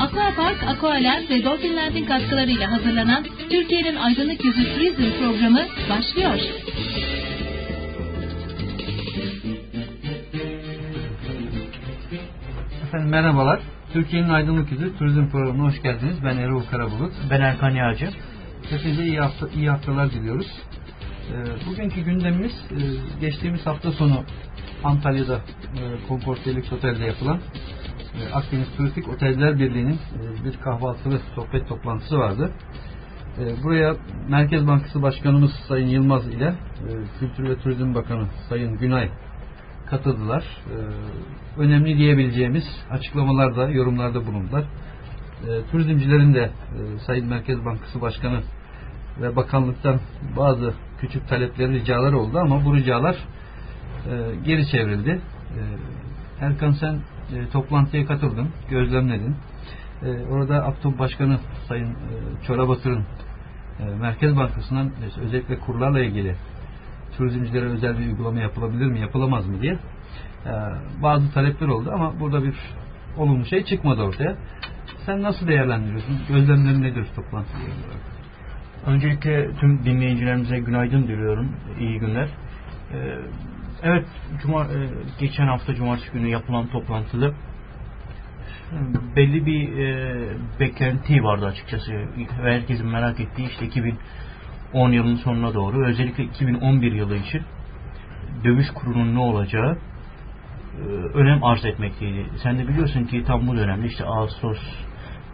Aquapark, Aqualand ve Dolphinland'in katkılarıyla hazırlanan Türkiye'nin Aydınlık Yüzü Turizm programı başlıyor. Efendim merhabalar. Türkiye'nin Aydınlık Yüzü Turizm Programı'na hoş geldiniz. Ben Erol Karabulut. Ben Erkan Yağcı. Hepinize iyi, hafta, iyi haftalar diliyoruz. Ee, bugünkü gündemimiz e, geçtiğimiz hafta sonu Antalya'da e, Comfort Deluxe Otel'de yapılan Akdeniz Turistik Oteller Birliği'nin e, bir kahvaltılı sohbet toplantısı vardı. E, buraya Merkez Bankası Başkanımız Sayın Yılmaz ile e, Kültür ve Turizm Bakanı Sayın Günay katıldılar. E, önemli diyebileceğimiz açıklamalarda, yorumlarda bulundular. Turizmcilerin de e, Sayın Merkez Bankası Başkanı ve bakanlıktan bazı küçük talepleri, ricaları oldu ama bu ricalar geri çevrildi. Erkan sen e, toplantıya katıldın, gözlemledin. E, orada Aktop Başkanı Sayın e, Çorabatır'ın e, Merkez Bankası'ndan özellikle kurlarla ilgili turizmcilere özel bir uygulama yapılabilir mi, yapılamaz mı diye e, bazı talepler oldu ama burada bir olumlu şey çıkmadı ortaya. Sen nasıl değerlendiriyorsun? Gözlemlerin nedir toplantı olarak? Öncelikle tüm dinleyicilerimize günaydın diliyorum. İyi günler. Ee, evet, cuma, e, geçen hafta cumartesi günü yapılan toplantıda e, belli bir e, beklenti vardı açıkçası. Herkesin merak ettiği işte 2010 yılının sonuna doğru özellikle 2011 yılı için döviz kurunun ne olacağı önem arz etmekteydi. Sen de biliyorsun ki tam bu dönemde işte Ağustos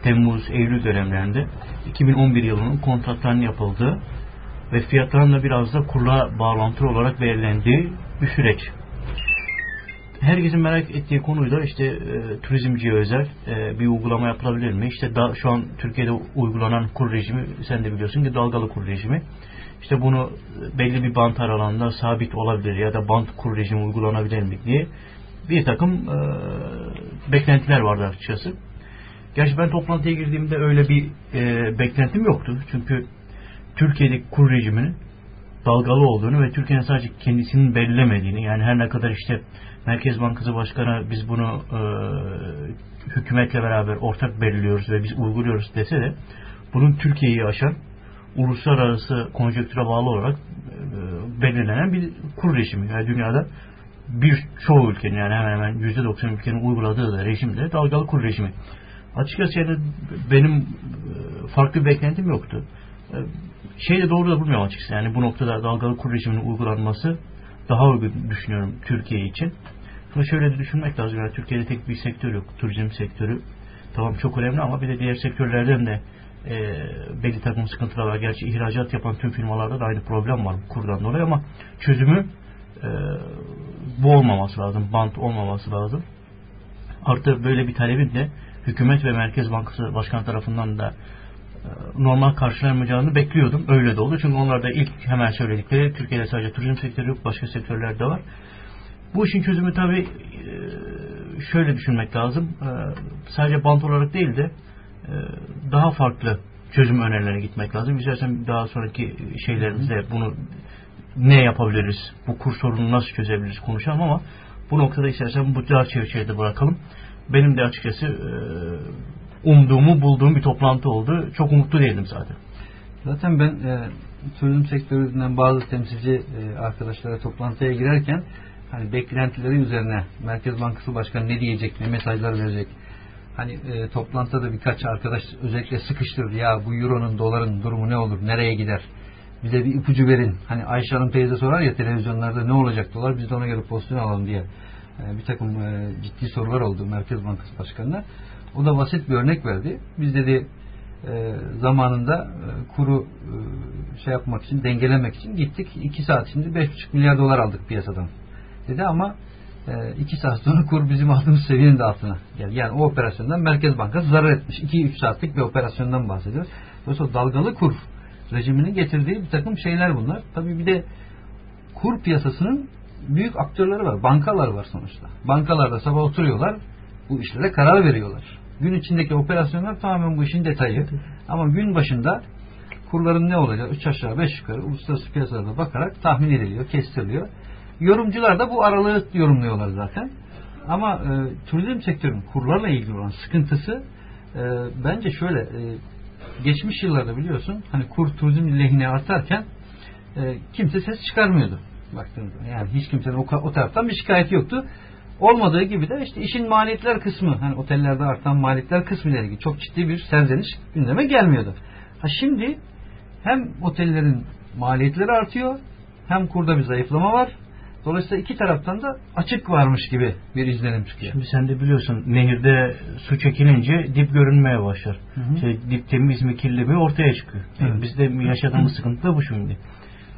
Temmuz, Eylül dönemlerinde 2011 yılının kontratlarının yapıldığı ve fiyatların da biraz da kurla bağlantılı olarak belirlendiği bir süreç. Herkesin merak ettiği konuyu da işte e, turizmciye özel e, bir uygulama yapılabilir mi? İşte da, şu an Türkiye'de uygulanan kur rejimi sen de biliyorsun ki dalgalı kur rejimi. İşte bunu belli bir bant aralığında sabit olabilir ya da bant kur rejimi uygulanabilir mi diye bir takım e, beklentiler vardı açıkçası. Gerçi ben toplantıya girdiğimde öyle bir e, beklentim yoktu. Çünkü Türkiye'deki kur rejiminin dalgalı olduğunu ve Türkiye'nin sadece kendisinin belirlemediğini yani her ne kadar işte Merkez Bankası Başkanı biz bunu e, hükümetle beraber ortak belirliyoruz ve biz uyguluyoruz dese de bunun Türkiye'yi aşan uluslararası konjonktüre bağlı olarak e, belirlenen bir kur rejimi. Yani dünyada bir çoğu ülkenin yani hemen hemen %90 ülkenin uyguladığı da rejim dalgalı kur rejimi. Açıkçası yani benim e, farklı bir beklentim yoktu. Şey de doğru da bulmuyorum açıkçası. Yani bu noktada dalgalı kur rejiminin uygulanması daha uygun düşünüyorum Türkiye için. Ama şöyle de düşünmek lazım. Yani Türkiye'de tek bir sektör yok. Turizm sektörü. Tamam çok önemli ama bir de diğer sektörlerden de e, belli takım sıkıntılar var. Gerçi ihracat yapan tüm firmalarda da aynı problem var bu kurdan dolayı ama çözümü e, bu olmaması lazım. Bant olmaması lazım. Artı böyle bir talebin de hükümet ve Merkez Bankası Başkanı tarafından da normal karşılanmayacağını bekliyordum. Öyle de oldu. Çünkü onlar da ilk hemen söyledikleri Türkiye'de sadece turizm sektörü yok, başka sektörler de var. Bu işin çözümü tabii e, şöyle düşünmek lazım. E, sadece bant olarak değil de daha farklı çözüm önerilerine gitmek lazım. İstersen daha sonraki şeylerimizde bunu ne yapabiliriz, bu kur sorununu nasıl çözebiliriz konuşalım ama bu noktada istersen bu dar çerçevede bırakalım benim de açıkçası e, umduğumu bulduğum bir toplantı oldu. Çok umutlu değildim zaten. Zaten ben e, turizm sektöründen bazı temsilci e, arkadaşlara toplantıya girerken hani beklentileri üzerine Merkez Bankası Başkanı ne diyecek, ne mesajlar verecek. Hani e, toplantıda birkaç arkadaş özellikle sıkıştırdı. Ya bu euronun, doların durumu ne olur, nereye gider? Bize bir ipucu verin. Hani Ayşe Hanım teyze sorar ya televizyonlarda ne olacak dolar biz de ona göre pozisyon alalım diye. E, bir takım e, ciddi sorular oldu Merkez Bankası Başkanı'na. O da basit bir örnek verdi. Biz dedi e, zamanında kuru şey yapmak için, dengelemek için gittik. 2 saat şimdi 5,5 milyar dolar aldık piyasadan. Dedi ama 2 saat sonra kur bizim aldığımız seviyenin de altına geldi. Yani o operasyondan Merkez Bankası zarar etmiş. 2-3 saatlik bir operasyondan bahsediyoruz. Dolayısıyla dalgalı kur rejiminin getirdiği bir takım şeyler bunlar. Tabii bir de kur piyasasının büyük aktörleri var. Bankalar var sonuçta. Bankalarda sabah oturuyorlar. Bu işlere karar veriyorlar. Gün içindeki operasyonlar tamamen bu işin detayı. Ama gün başında kurların ne olacak? 3 aşağı 5 yukarı uluslararası piyasalarda bakarak tahmin ediliyor, kestiriliyor. Yorumcular da bu aralığı yorumluyorlar zaten. Ama e, turizm sektörünün kurlarla ilgili olan sıkıntısı E, bence şöyle e, geçmiş yıllarda biliyorsun hani kur turizm lehine artarken e, kimse ses çıkarmıyordu baktığınızda. Yani hiç kimsenin o, o taraftan bir şikayet yoktu. Olmadığı gibi de işte işin maliyetler kısmı hani otellerde artan maliyetler kısmı ile ilgili çok ciddi bir serzeniş gündeme gelmiyordu. Ha şimdi hem otellerin maliyetleri artıyor hem kurda bir zayıflama var. Dolayısıyla iki taraftan da açık varmış gibi bir izlenim çıkıyor. Şimdi sen de biliyorsun nehirde su çekilince dip görünmeye başlar. Hı hı. İşte dip temiz mi kirli mi ortaya çıkıyor. Evet. Yani bizde yaşadığımız sıkıntı da bu şimdi.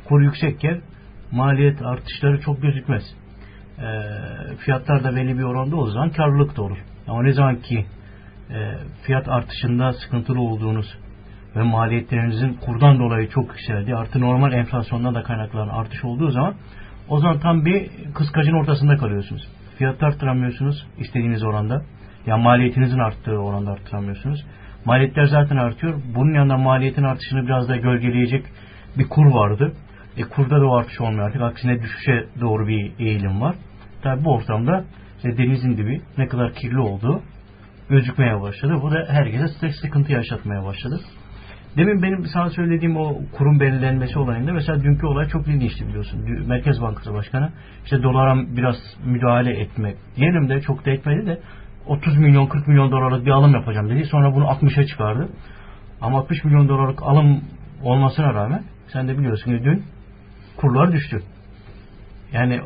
Kur yüksekken maliyet artışları çok gözükmez. E, fiyatlar da belli bir oranda o zaman karlılık da olur. Ama ne zaman ki e, fiyat artışında sıkıntılı olduğunuz ve maliyetlerinizin kurdan dolayı çok yükseldi. Artı normal enflasyondan da kaynaklanan artış olduğu zaman o zaman tam bir kıskacın ortasında kalıyorsunuz. Fiyatı arttıramıyorsunuz istediğiniz oranda. Yani maliyetinizin arttığı oranda arttıramıyorsunuz. Maliyetler zaten artıyor. Bunun yanında maliyetin artışını biraz da gölgeleyecek bir kur vardı. E kurda da o artış olmuyor artık. Aksine düşüşe doğru bir eğilim var. Tabi bu ortamda işte denizin dibi ne kadar kirli olduğu gözükmeye başladı. Bu da herkese sıkıntı yaşatmaya başladı. Demin benim sana söylediğim o kurum belirlenmesi olayında mesela dünkü olay çok ilginçti biliyorsun. Merkez Bankası Başkanı işte dolara biraz müdahale etmek diyelim de çok da etmedi de 30 milyon 40 milyon dolarlık bir alım yapacağım dedi. Sonra bunu 60'a çıkardı. Ama 60 milyon dolarlık alım olmasına rağmen sen de biliyorsun ki dün kurlar düştü. Yani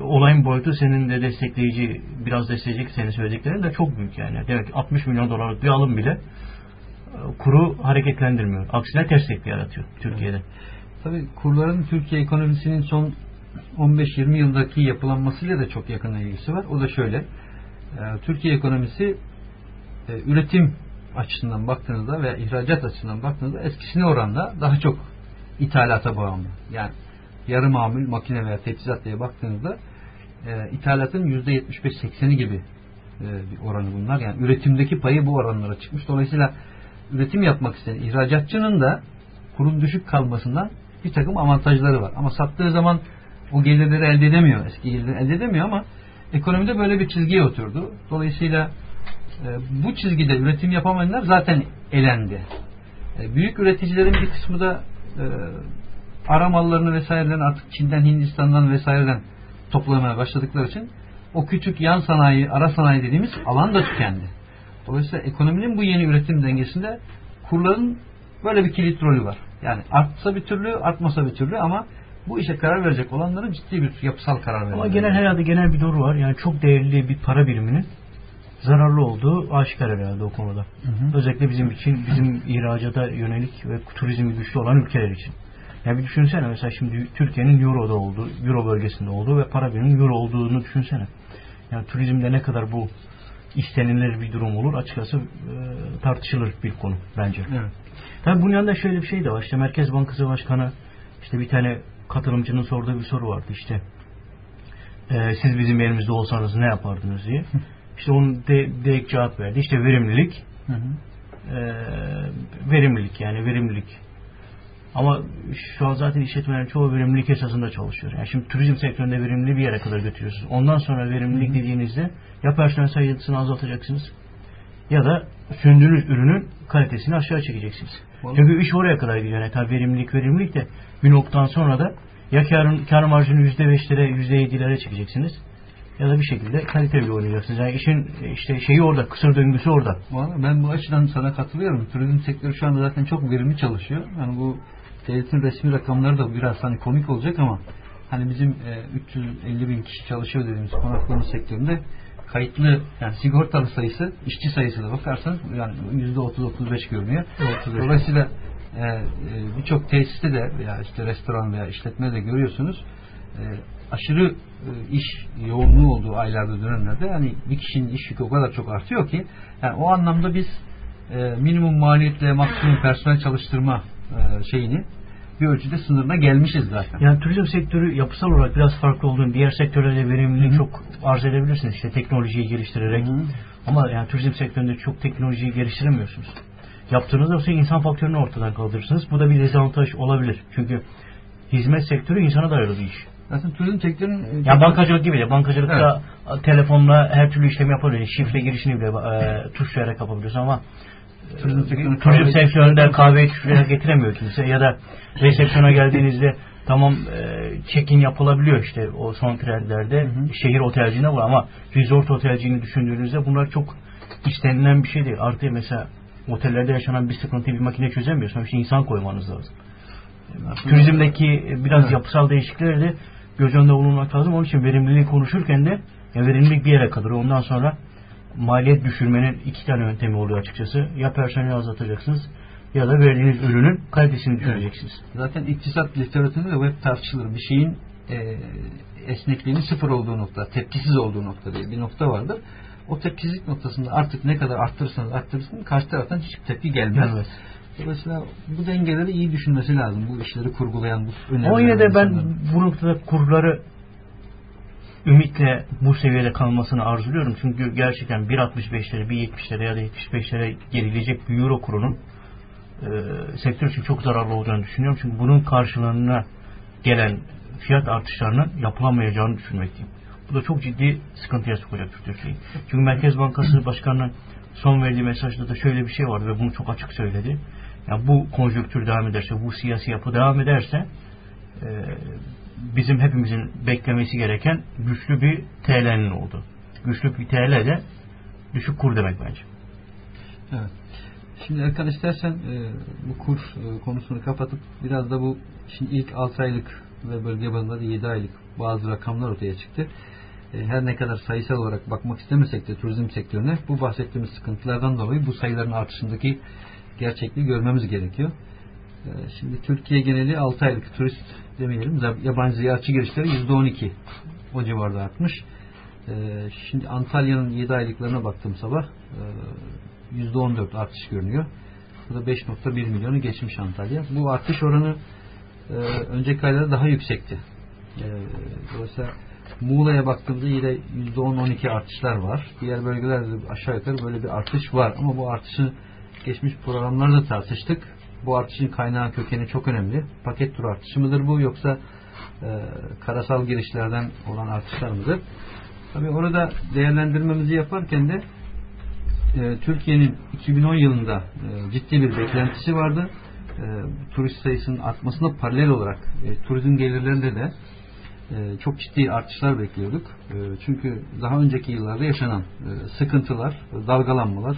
olayın boyutu senin de destekleyici biraz destekleyecek senin söylediklerin de çok büyük yani. Demek ki 60 milyon dolarlık bir alım bile kuru hareketlendirmiyor. Aksine ters etki yaratıyor Türkiye'de. Tabii kurların Türkiye ekonomisinin son 15-20 yıldaki yapılanmasıyla da çok yakın ilgisi var. O da şöyle. E, Türkiye ekonomisi e, üretim açısından baktığınızda veya ihracat açısından baktığınızda eskisine oranla daha çok ithalata bağımlı. Yani yarı mamul makine veya teçhizat diye baktığınızda e, ithalatın %75-80'i gibi bir oranı bunlar. Yani üretimdeki payı bu oranlara çıkmış. Dolayısıyla üretim yapmak isteyen ihracatçının da kurun düşük kalmasından bir takım avantajları var. Ama sattığı zaman o gelirleri elde edemiyor. Eski gelirleri elde edemiyor ama ekonomide böyle bir çizgiye oturdu. Dolayısıyla e, bu çizgide üretim yapamayanlar zaten elendi. E, büyük üreticilerin bir kısmı da e, ara mallarını vesairelerini artık Çin'den, Hindistan'dan vesaireden toplamaya başladıkları için o küçük yan sanayi, ara sanayi dediğimiz alan da tükendi. Dolayısıyla ekonominin bu yeni üretim dengesinde kurların böyle bir kilit rolü var. Yani artsa bir türlü, artmasa bir türlü ama bu işe karar verecek olanların ciddi bir yapısal karar veriyor. Ama genel herhalde genel bir doğru var. Yani çok değerli bir para biriminin zararlı olduğu aşikar herhalde o konuda. Hı hı. Özellikle bizim için, bizim ihracata yönelik ve turizmi güçlü olan ülkeler için. Yani bir düşünsene mesela şimdi Türkiye'nin Euro'da olduğu, Euro bölgesinde olduğu ve para biriminin Euro olduğunu düşünsene. Yani turizmde ne kadar bu istenilir bir durum olur. Açıkçası e, tartışılır bir konu bence. Evet. Tabii bunun yanında şöyle bir şey de var. İşte Merkez Bankası Başkanı işte bir tane katılımcının sorduğu bir soru vardı işte. E, siz bizim yerimizde olsanız ne yapardınız diye. İşte onun de, direkt cevap verdi. İşte verimlilik. Hı hı. E, verimlilik yani verimlilik ama şu an zaten işletmelerin çoğu verimlilik esasında çalışıyor. Yani şimdi turizm sektöründe verimliliği bir yere kadar götürüyorsunuz. Ondan sonra verimlilik dediğinizde ya personel sayısını azaltacaksınız ya da sündüğünüz ürünün kalitesini aşağı çekeceksiniz. Vallahi. Çünkü iş oraya kadar gidiyor. Yani tabii verimlilik verimlilik de bir noktadan sonra da ya karın, kar marjını %5'lere %7'lere çekeceksiniz ya da bir şekilde kalite bir oynayacaksınız. Yani işin işte şeyi orada, kısır döngüsü orada. Ben bu açıdan sana katılıyorum. Turizm sektörü şu anda zaten çok verimli çalışıyor. Yani bu devletin resmi rakamları da biraz hani komik olacak ama hani bizim e, 350 bin kişi çalışıyor dediğimiz konaklama sektöründe kayıtlı yani sigortalı sayısı işçi sayısı da bakarsanız yani yüzde 30-35 görünüyor. 35. Dolayısıyla e, e, birçok tesiste de veya işte restoran veya işletme de görüyorsunuz e, aşırı e, iş yoğunluğu olduğu aylarda dönemlerde yani bir kişinin iş yükü o kadar çok artıyor ki yani o anlamda biz e, minimum maliyetle maksimum personel çalıştırma e, şeyini bir ölçüde sınırına gelmişiz zaten. Yani turizm sektörü yapısal olarak biraz farklı olduğunu diğer sektörlerde verimliliği çok arz edebilirsiniz. İşte teknolojiyi geliştirerek. Hı-hı. Ama yani turizm sektöründe çok teknolojiyi geliştiremiyorsunuz. Yaptığınızda olsa insan faktörünü ortadan kaldırırsınız. Bu da bir dezavantaj olabilir. Çünkü hizmet sektörü insana dayalı bir iş. Zaten turizm sektörünün... Ya bankacılık gibi de. Bankacılıkta evet. telefonla her türlü işlem yapabiliyorsun. Şifre girişini bile e, tuşlayarak yapabiliyorsun ama turizm, sektöründe, turizm sektöründe kahveyi tuşlayarak getiremiyor kimse. Ya da resepsiyona geldiğinizde tamam e, check-in yapılabiliyor işte o son trendlerde. Hı hı. Şehir otelciliğinde var ama resort otelciliğini düşündüğünüzde bunlar çok istenilen bir şey değil. Artı mesela otellerde yaşanan bir sıkıntıyı bir makine çözemiyor. Sonuçta insan koymanız lazım. Turizmdeki biraz evet. yapısal değişiklikleri de göz önünde bulunmak lazım. Onun için verimliliği konuşurken de ya verimlilik bir yere kadar. Ondan sonra maliyet düşürmenin iki tane yöntemi oluyor açıkçası. Ya personel azaltacaksınız ya da verdiğiniz ürünün kalitesini düşüreceksiniz. Evet. Zaten iktisat literatüründe de hep tartışılır. Bir şeyin e, esnekliğinin sıfır olduğu nokta, tepkisiz olduğu nokta diye bir nokta vardır. O tepkisizlik noktasında artık ne kadar arttırırsanız arttırırsınız karşı taraftan hiçbir tepki gelmez. Evet. Dolayısıyla bu dengeleri iyi düşünmesi lazım. Bu işleri kurgulayan bu önemli. Ama yine de ben bu noktada kurları ümitle bu seviyede kalmasını arzuluyorum. Çünkü gerçekten 1.65'lere, 1.70'lere ya da 75'lere gelecek bir euro kurunun e, sektör için çok zararlı olacağını düşünüyorum. Çünkü bunun karşılığına gelen fiyat artışlarının yapılamayacağını düşünmekteyim. Bu da çok ciddi sıkıntıya sokacak Türkiye'yi. Çünkü Merkez Bankası Başkanı'nın son verdiği mesajda da şöyle bir şey vardı ve bunu çok açık söyledi. Yani bu konjonktür devam ederse, bu siyasi yapı devam ederse e, bizim hepimizin beklemesi gereken güçlü bir TL'nin oldu. Güçlü bir TL de düşük kur demek bence. Evet. Şimdi Erkan istersen e, bu kur e, konusunu kapatıp biraz da bu şimdi ilk 6 aylık ve bölge bazında 7 aylık bazı rakamlar ortaya çıktı. E, her ne kadar sayısal olarak bakmak istemesek de turizm sektörüne bu bahsettiğimiz sıkıntılardan dolayı bu sayıların artışındaki gerçekliği görmemiz gerekiyor. E, şimdi Türkiye geneli 6 aylık turist demeyelim yabancı ziyaretçi girişleri %12 o civarda artmış. E, şimdi Antalya'nın 7 aylıklarına baktım sabah %14 artış görünüyor. Bu da 5.1 milyonu geçmiş Antalya. Bu artış oranı önceki aylarda daha yüksekti. Dolayısıyla Muğla'ya baktığımızda yine %10-12 artışlar var. Diğer bölgelerde aşağı yukarı böyle bir artış var. Ama bu artışı geçmiş programlarda tartıştık. Bu artışın kaynağı kökeni çok önemli. Paket tur artışı mıdır bu yoksa e, karasal girişlerden olan artışlar mıdır? Tabii orada değerlendirmemizi yaparken de e, Türkiye'nin 2010 yılında e, ciddi bir beklentisi vardı. E, turist sayısının artmasına paralel olarak e, turizm gelirlerinde de e, çok ciddi artışlar bekliyorduk. E, çünkü daha önceki yıllarda yaşanan e, sıkıntılar, dalgalanmalar,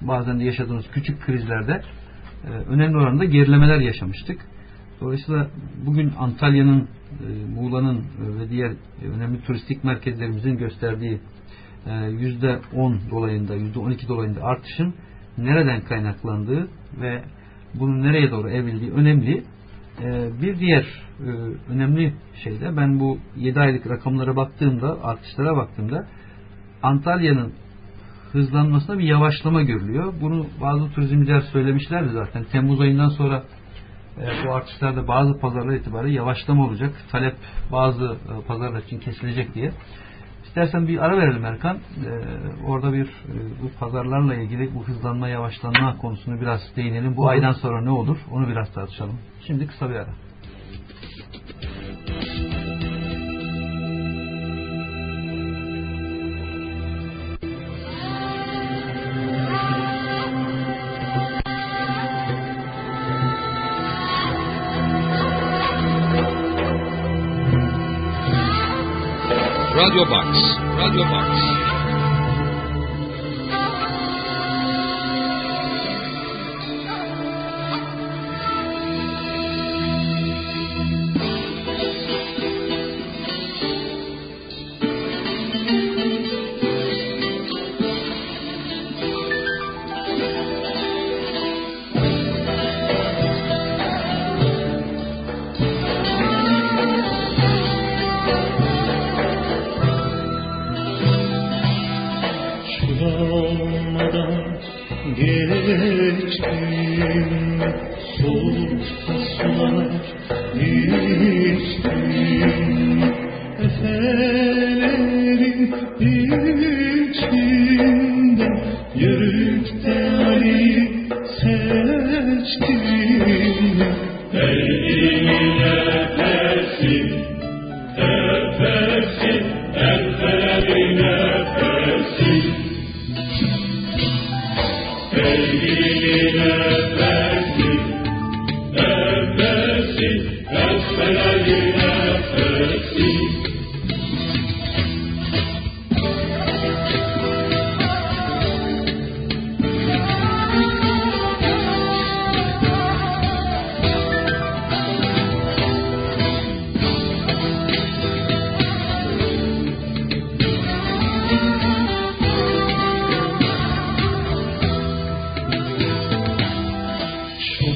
bazen de yaşadığımız küçük krizlerde önemli oranda gerilemeler yaşamıştık. Dolayısıyla bugün Antalya'nın, Muğla'nın ve diğer önemli turistik merkezlerimizin gösterdiği %10 dolayında, %12 dolayında artışın nereden kaynaklandığı ve bunun nereye doğru evrildiği önemli. Bir diğer önemli şey de ben bu 7 aylık rakamlara baktığımda, artışlara baktığımda Antalya'nın hızlanmasına bir yavaşlama görülüyor. Bunu bazı turizmciler söylemişlerdi zaten. Temmuz ayından sonra e, bu artışlarda bazı pazarlar itibariyle yavaşlama olacak. Talep bazı e, pazarlar için kesilecek diye. İstersen bir ara verelim Erkan. E, orada bir e, bu pazarlarla ilgili bu hızlanma yavaşlanma konusunu biraz değinelim. Bu aydan sonra ne olur onu biraz tartışalım. Şimdi kısa bir ara. Radio Box. Radio Box.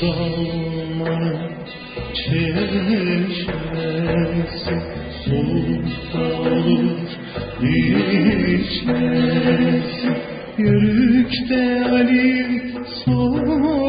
Sultanım çeşmesi Sultanım içmesi Yörükte Ali Sultanım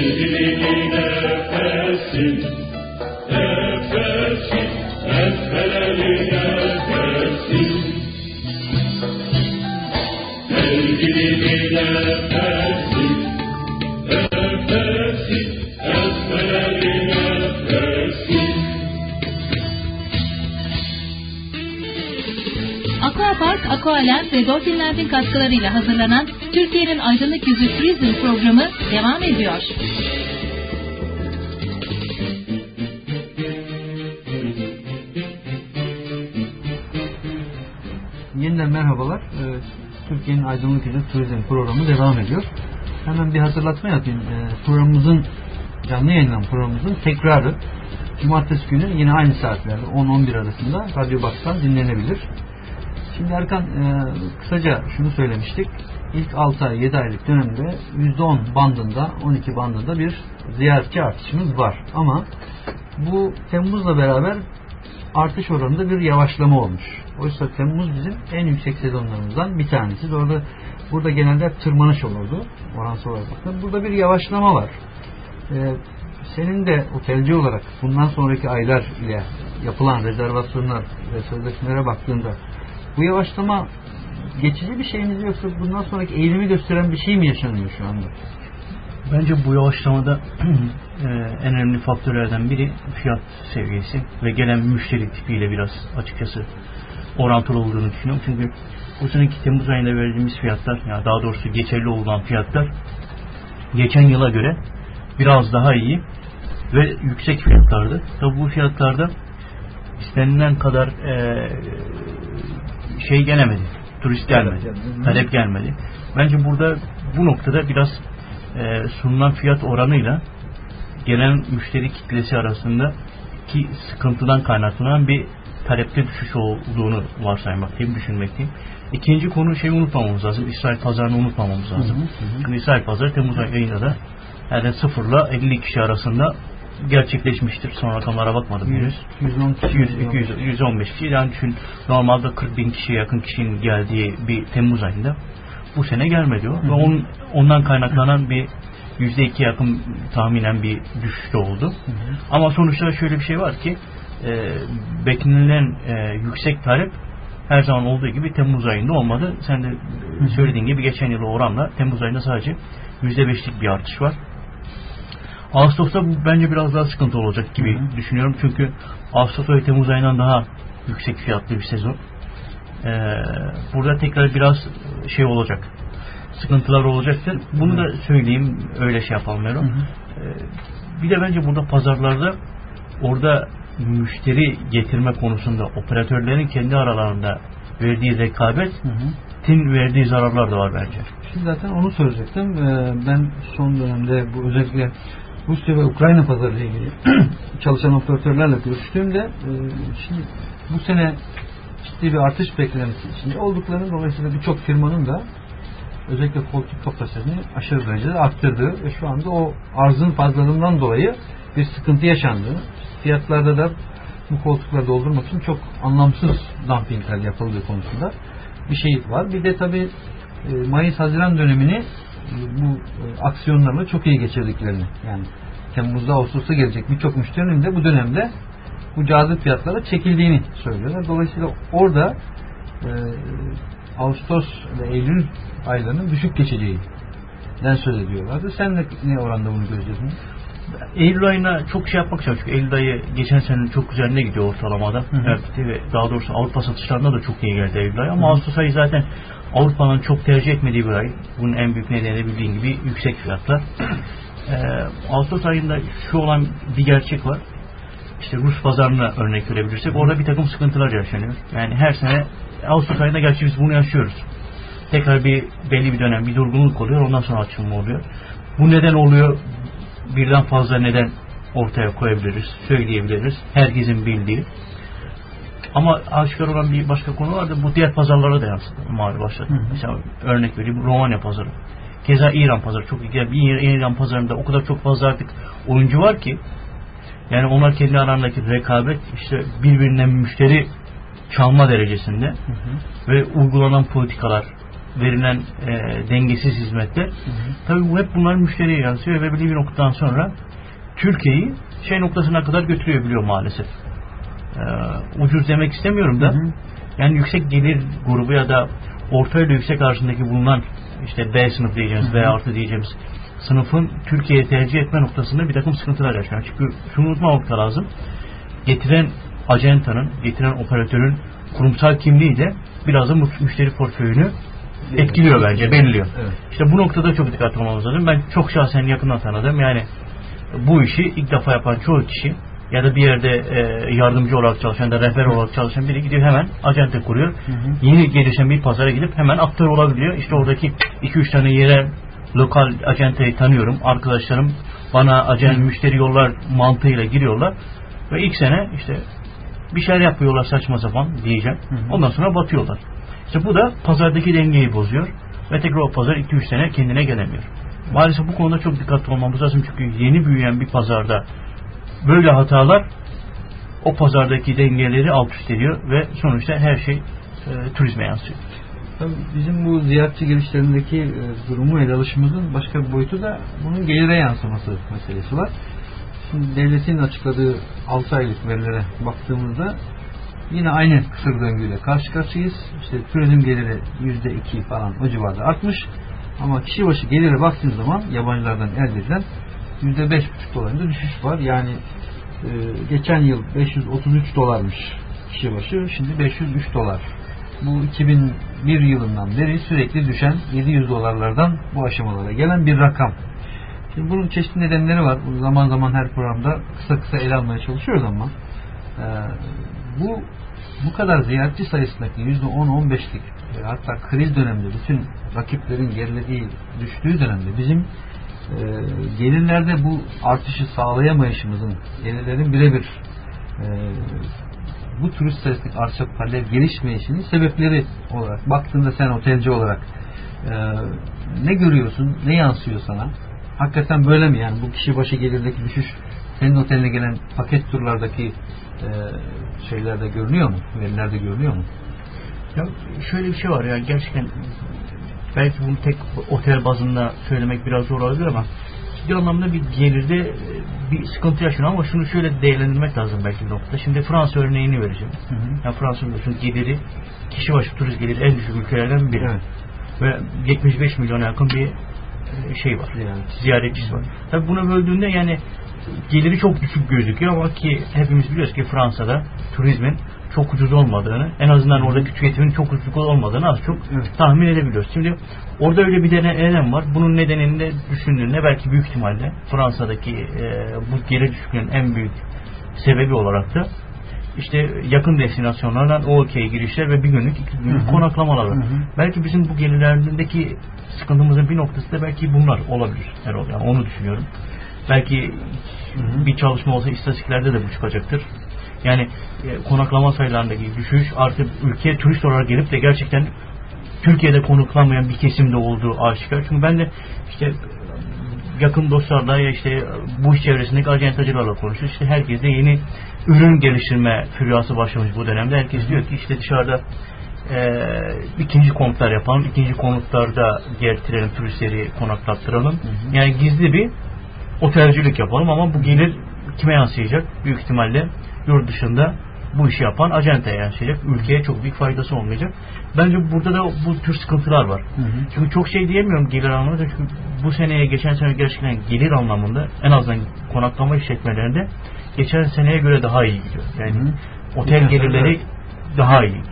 Eylül'ün nefesi Nefesi Nefelerin nefesi Sevgili nefesi, nefesi, nefesi, nefesi. Aquapark, Aqualent ve Dolphinland'in katkılarıyla hazırlanan Türkiye'nin Aydınlık Yüzü Turizm programı devam ediyor. Türkiye'nin Aydınlık Yüzü Turizm programı devam ediyor. Hemen bir hatırlatma yapayım. Ee, programımızın canlı yayınlanan programımızın tekrarı Cumartesi günü yine aynı saatlerde 10-11 arasında Radyo Box'tan dinlenebilir. Şimdi Erkan e, kısaca şunu söylemiştik. İlk 6 ay 7 aylık dönemde %10 bandında 12 bandında bir ziyaretçi artışımız var. Ama bu Temmuz'la beraber artış oranında bir yavaşlama olmuş. Oysa Temmuz bizim en yüksek sezonlarımızdan bir tanesi. Orada burada genelde tırmanış olurdu. Oransal olarak. Burada bir yavaşlama var. Ee, senin de otelci olarak bundan sonraki aylar ile yapılan rezervasyonlar ve sözleşmelere baktığında bu yavaşlama geçici bir şey mi yoksa bundan sonraki eğilimi gösteren bir şey mi yaşanıyor şu anda? Bence bu yavaşlamada e, en önemli faktörlerden biri fiyat seviyesi ve gelen müşteri tipiyle biraz açıkçası orantılı olduğunu düşünüyorum. Çünkü bu seneki Temmuz ayında verdiğimiz fiyatlar, yani daha doğrusu geçerli olan fiyatlar geçen yıla göre biraz daha iyi ve yüksek fiyatlardı. Tabi bu fiyatlarda istenilen kadar e, şey gelemedi. Turist gelmedi. gelmedi. Talep gelmedi. Bence burada bu noktada biraz e, sunulan fiyat oranıyla gelen müşteri kitlesi arasında ki sıkıntıdan kaynaklanan bir talepte düşüş olduğunu varsaymaktayım, düşünmekteyim. İkinci konu şeyi unutmamamız lazım. İsrail pazarını unutmamamız lazım. Hı hı, hı. Çünkü İsrail pazarı Temmuz ayında da yani sıfırla 50 kişi arasında gerçekleşmiştir. Son rakamlara bakmadım henüz. 110 kişi. 100, 200, 115 kişi. Yani düşün normalde 40 bin kişiye yakın kişinin geldiği bir Temmuz ayında bu sene gelmedi o. Ve onun, ondan kaynaklanan bir %2 yakın tahminen bir düşüş de oldu. Ama sonuçta şöyle bir şey var ki e, beklenilen e, yüksek talep her zaman olduğu gibi Temmuz ayında olmadı. Sen de e, söylediğin gibi geçen yıla oranla Temmuz ayında sadece %5'lik bir artış var. Ağustos'ta bence biraz daha sıkıntı olacak gibi Hı hı. düşünüyorum. Çünkü Ağustos ve Temmuz ayından daha yüksek fiyatlı bir sezon. Ee, burada tekrar biraz şey olacak. Sıkıntılar olacaktır. Bunu da söyleyeyim. Öyle şey Melo. Hı hı. Ee, bir de bence burada pazarlarda orada müşteri getirme konusunda operatörlerin kendi aralarında verdiği rekabet Hı hı. tin verdiği zararlar da var bence. Şimdi zaten onu söyleyecektim. Ee, Ben son dönemde bu özellikle Rusya ve Ukrayna pazarı ile ilgili çalışan operatörlerle görüştüğümde e, şimdi bu sene ciddi bir artış beklentisi içinde olduklarını dolayısıyla birçok firmanın da özellikle koltuk kapasitesini aşırı derecede arttırdığı ve şu anda o arzın fazlalığından dolayı bir sıkıntı yaşandığı, fiyatlarda da bu koltukları doldurmak için çok anlamsız dumpingler yapıldığı konusunda bir şey var. Bir de tabi Mayıs-Haziran dönemini e, bu e, aksiyonlarla çok iyi geçirdiklerini yani Temmuz'da Ağustos'ta gelecek birçok müşterinin de bu dönemde bu cazip fiyatlara çekildiğini söylüyorlar. Dolayısıyla orada e, Ağustos ve Eylül aylarının düşük geçeceğinden söz ediyorlardı. Sen de ne oranda bunu gözledin? Eylül ayına çok şey yapmak için çünkü Eylül ayı geçen senenin çok üzerine gidiyor ortalamada. Hı hı. Evet, ve daha doğrusu Avrupa satışlarında da çok iyi geldi Eylül ayı ama Ağustos ayı zaten Avrupa'nın çok tercih etmediği bir ay. Bunun en büyük nedeni de bildiğin gibi yüksek fiyatlar. Ee, Ağustos ayında şu olan bir gerçek var. İşte Rus pazarına örnek verebilirsek orada bir takım sıkıntılar yaşanıyor. Yani her sene Ağustos ayında gerçi biz bunu yaşıyoruz. Tekrar bir belli bir dönem bir durgunluk oluyor ondan sonra açılma oluyor. Bu neden oluyor? Birden fazla neden ortaya koyabiliriz, söyleyebiliriz. Herkesin bildiği. Ama aşikar olan bir başka konu var da bu diğer pazarlara da yansıdı. Mali başladı. Hı. Mesela örnek vereyim Romanya pazarı. Keza İran pazarı çok bir İran pazarında o kadar çok fazla artık oyuncu var ki yani onlar kendi aralarındaki rekabet işte birbirinden müşteri çalma derecesinde ve uygulanan politikalar verilen e, dengesiz hizmetler tabii bu hep bunların müşteriye yansıyor ve belli bir noktadan sonra Türkiye'yi şey noktasına kadar götürüyor maalesef. E, ucuz demek istemiyorum da Hı hı. yani yüksek gelir grubu ya da orta ile yüksek arasındaki bulunan işte B sınıf diyeceğimiz, B artı diyeceğimiz sınıfın Türkiye'ye tercih etme noktasında bir takım sıkıntılar yaşıyor. Çünkü şunu unutmamak lazım. Getiren acentanın, getiren operatörün kurumsal kimliği de biraz da mü- müşteri portföyünü etkiliyor bence, belirliyor. Evet. İşte bu noktada çok dikkatli olmamız lazım. Ben çok şahsen yakından tanıdım. Yani bu işi ilk defa yapan çoğu kişi ya da bir yerde e, yardımcı olarak çalışan da rehber olarak çalışan biri gidiyor hemen acente kuruyor. hı. Yeni gelişen bir pazara gidip hemen aktör olabiliyor. İşte oradaki 2-3 tane yerel lokal acenteyi tanıyorum. Arkadaşlarım bana acent müşteri yollar mantığıyla giriyorlar. Ve ilk sene işte bir şeyler yapıyorlar saçma sapan diyeceğim. Hı hı. Ondan sonra batıyorlar. İşte bu da pazardaki dengeyi bozuyor. Ve tekrar o pazar 2-3 sene kendine gelemiyor. Maalesef bu konuda çok dikkatli olmamız lazım. Çünkü yeni büyüyen bir pazarda böyle hatalar o pazardaki dengeleri alt üst ediyor ve sonuçta her şey e, turizme yansıyor. Tabii bizim bu ziyaretçi girişlerindeki e, durumu ele alışımızın başka bir boyutu da bunun gelire yansıması meselesi var. Şimdi devletin açıkladığı 6 aylık verilere baktığımızda yine aynı kısır döngüyle karşı karşıyayız. İşte turizm geliri %2 falan o civarda artmış. Ama kişi başı gelire baktığın zaman yabancılardan elde edilen %5,5 dolarında düşüş var. Yani e, geçen yıl 533 dolarmış kişi başı. Şimdi 503 dolar. Bu 2001 yılından beri sürekli düşen 700 dolarlardan bu aşamalara gelen bir rakam. Şimdi bunun çeşitli nedenleri var. Bunu zaman zaman her programda kısa kısa ele almaya çalışıyoruz ama e, bu bu kadar ziyaretçi sayısındaki %10-15'lik e, hatta kriz döneminde bütün rakiplerin gerilediği, düştüğü dönemde bizim e, gelirlerde bu artışı sağlayamayışımızın gelirlerin birebir e, bu turist sayısındaki artacak talep gelişmeyişinin sebepleri olarak baktığında sen otelci olarak e, ne görüyorsun, ne yansıyor sana? Hakikaten böyle mi yani bu kişi başı gelirdeki düşüş senin oteline gelen paket turlardaki e, şeylerde görünüyor mu? Verilerde görünüyor mu? Ya şöyle bir şey var ya gerçekten belki bunu tek otel bazında söylemek biraz zor olabilir ama ciddi anlamda bir gelirde e, bir sıkıntı yaşanıyor ama şunu şöyle değerlendirmek lazım belki bir noktada. Şimdi Fransa örneğini vereceğim. Hı hı. Ya Fransa biliyorsun geliri kişi başı turist geliri en düşük ülkelerden biri. Evet. Ve 75 milyona yakın bir e, şey var. Ziyaretçi. Ziyaretçisi var. Tabii buna böldüğünde yani geliri çok düşük gözüküyor ama ki hepimiz biliyoruz ki Fransa'da turizmin çok ucuz olmadığını, en azından oradaki tüketimin çok ucuz olmadığını az çok Evet. tahmin edebiliyoruz. Şimdi orada öyle bir neden var. Bunun nedenini de düşündüğünde belki büyük ihtimalle Fransa'daki e, bu geri düşüklüğün en büyük sebebi olarak da işte yakın destinasyonlardan o ülkeye girişler ve bir günlük, iki günlük Hı hı. konaklamalar var. Hı hı. Belki bizim bu gelirlerindeki sıkıntımızın bir noktası da belki bunlar olabilir. Erol. Yani onu düşünüyorum. Belki hı. bir çalışma olsa istatistiklerde de bu çıkacaktır. Yani e, konaklama sayılarındaki düşüş artık ülkeye turist olarak gelip de gerçekten Türkiye'de konaklamayan bir kesimde olduğu aşikar. Çünkü ben de işte yakın dostlarla ya işte bu iş çevresindeki acentacılarla konuşuyoruz. İşte herkes de yeni ürün geliştirme füryası başlamış bu dönemde. Herkes diyor ki işte dışarıda e, ikinci konutlar yapalım. İkinci konutlarda getirelim turistleri konaklattıralım. hı. Yani gizli bir otelcilik yapalım ama bu gelir kime yansıyacak? Büyük ihtimalle yurt dışında bu işi yapan acentaya yansıyacak. Ülkeye çok büyük faydası olmayacak. Bence burada da bu tür sıkıntılar var. Hı hı. Çünkü çok şey diyemiyorum gelir anlamında. Çünkü bu seneye geçen sene gerçekten gelir anlamında en azından konaklama işletmelerinde geçen seneye göre daha iyi gidiyor. Yani Hı hı. otel gelirleri daha iyi.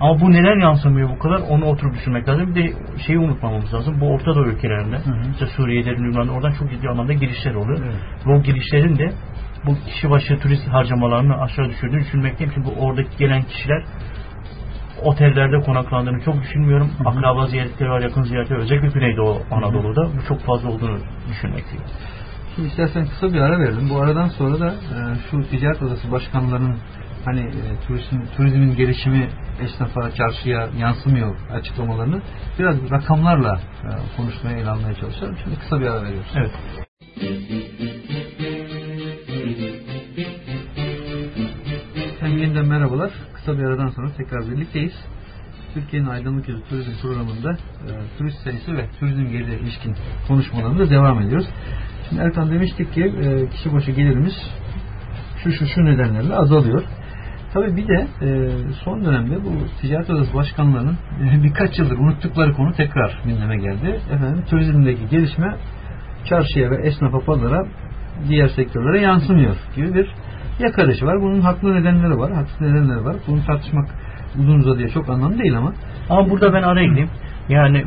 Ama bu neden yansımıyor bu kadar onu oturup düşünmek lazım. Bir de şeyi unutmamamız lazım. Bu Orta Doğu ülkelerinde Hı hı. işte Suriye'de, Lübnan'da oradan çok ciddi anlamda girişler oluyor. Evet. Ve o girişlerin de bu kişi başı turist harcamalarını aşağı düşürdüğünü düşünmekteyim. Çünkü bu oradaki gelen kişiler otellerde konaklandığını çok düşünmüyorum. Hı hı. Akraba ziyaretleri var, yakın ziyaretleri. Özellikle Güneydoğu Anadolu'da bu çok fazla olduğunu düşünmekteyim. Şimdi istersen kısa bir ara verelim. Bu aradan sonra da e, şu ticaret odası başkanlarının hani e, turizm, turizmin gelişimi esnafa, çarşıya yansımıyor açıklamalarını biraz rakamlarla e, konuşmaya, ele almaya çalışalım. Şimdi kısa bir ara veriyoruz. Evet. Efendim yeniden merhabalar. Kısa bir aradan sonra tekrar birlikteyiz. Türkiye'nin Aydınlık Yüzü Turizm programında e, turist sayısı ve turizm geliri ilişkin konuşmalarımıza devam ediyoruz. Şimdi Erkan demiştik ki e, kişi başı gelirimiz şu şu şu nedenlerle azalıyor. Tabii bir de e, son dönemde bu ticaret odası başkanlarının e, birkaç yıldır unuttukları konu tekrar gündeme geldi. Efendim turizmdeki gelişme çarşıya ve esnafa pazara diğer sektörlere yansımıyor gibi bir yakarışı var. Bunun haklı nedenleri var, haksız nedenleri var. Bunu tartışmak uzun uzadıya çok anlamlı değil ama Ama burada ben araya gireyim. Yani e,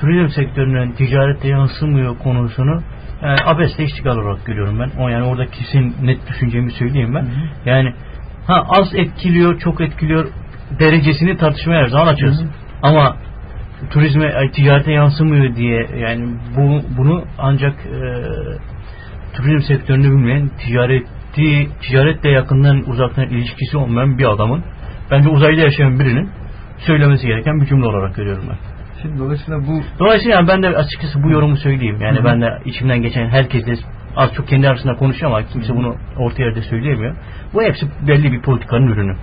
turizm sektörünün ticarette yansımıyor konusunu yani abesle iştigal olarak görüyorum ben. O yani orada kesin net düşüncemi söyleyeyim ben. Hı hı. Yani ha az etkiliyor, çok etkiliyor derecesini tartışmaya her zaman açarız. Hı hı. Ama turizme, ticarete yansımıyor diye yani bu bunu ancak e, turizm sektörünü bilmeyen, ticareti ticaretle yakından uzaktan ilişkisi olmayan bir adamın bence uzayda yaşayan birinin söylemesi gereken bir cümle olarak görüyorum ben. şimdi dolayısıyla bu Dolayısıyla yani ben de açıkçası bu yorumu söyleyeyim. Yani Hı hı. ben de içimden geçen herkes de az çok kendi arasında konuşuyor ama kimse bunu orta yerde söyleyemiyor. Bu hepsi belli bir politikanın ürünü.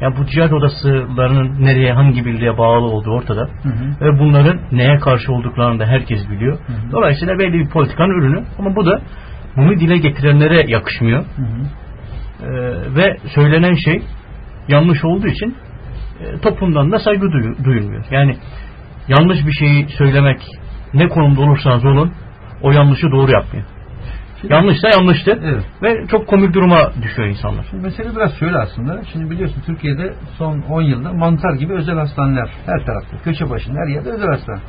Yani bu ticaret odasılarının nereye, hangi birliğe bağlı olduğu ortada. Hı hı. Ve bunların neye karşı olduklarını da herkes biliyor. Hı hı. Dolayısıyla belli bir politikanın ürünü. Ama bu da bunu dile getirenlere yakışmıyor. Hı hı. Ee, ve söylenen şey yanlış olduğu için e, toplumdan da saygı duyu- duyulmuyor. Yani yanlış bir şeyi söylemek ne konumda olursanız olun o yanlışı doğru yapmıyor. Yanlışsa yanlıştır Evet. ve çok komik duruma düşüyor insanlar. Şimdi mesele biraz şöyle aslında. Şimdi biliyorsun Türkiye'de son 10 yılda mantar gibi özel hastaneler her tarafta. Köşe başında her yerde özel hastane.